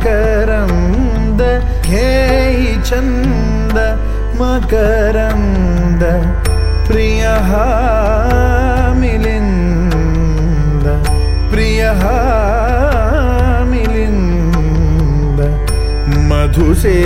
मकरन्द। हे चन्द मकरन्द प्रियः मिलिन्द प्रियः मिलिन्द। मधुसे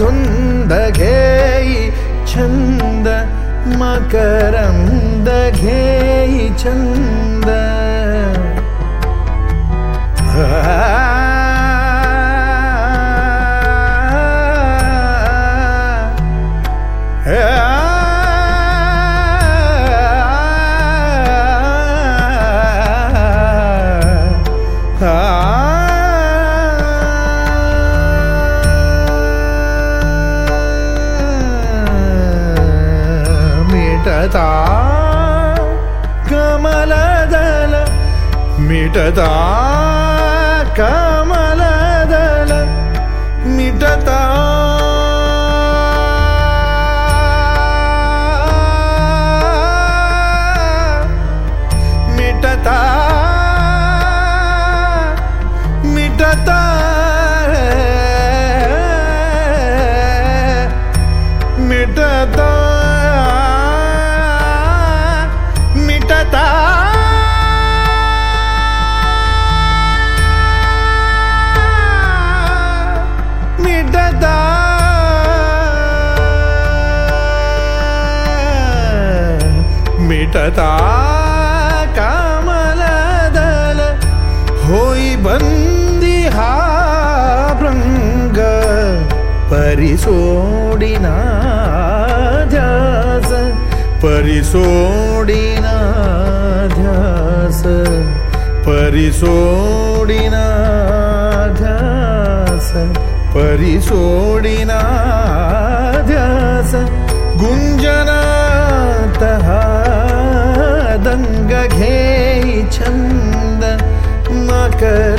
धुन्दघेयि छन्द मकरन्दघेयि छन्द कमलदल मिटता मिटता मिटता मिटता कामलदल होई बंदी हा भृंग परिसोडिना ध्यास परिसोडिना ध्यास परिसोडिना ध्यास परिसोडिना ध्यास गुञ्जना गघे छन्द मकर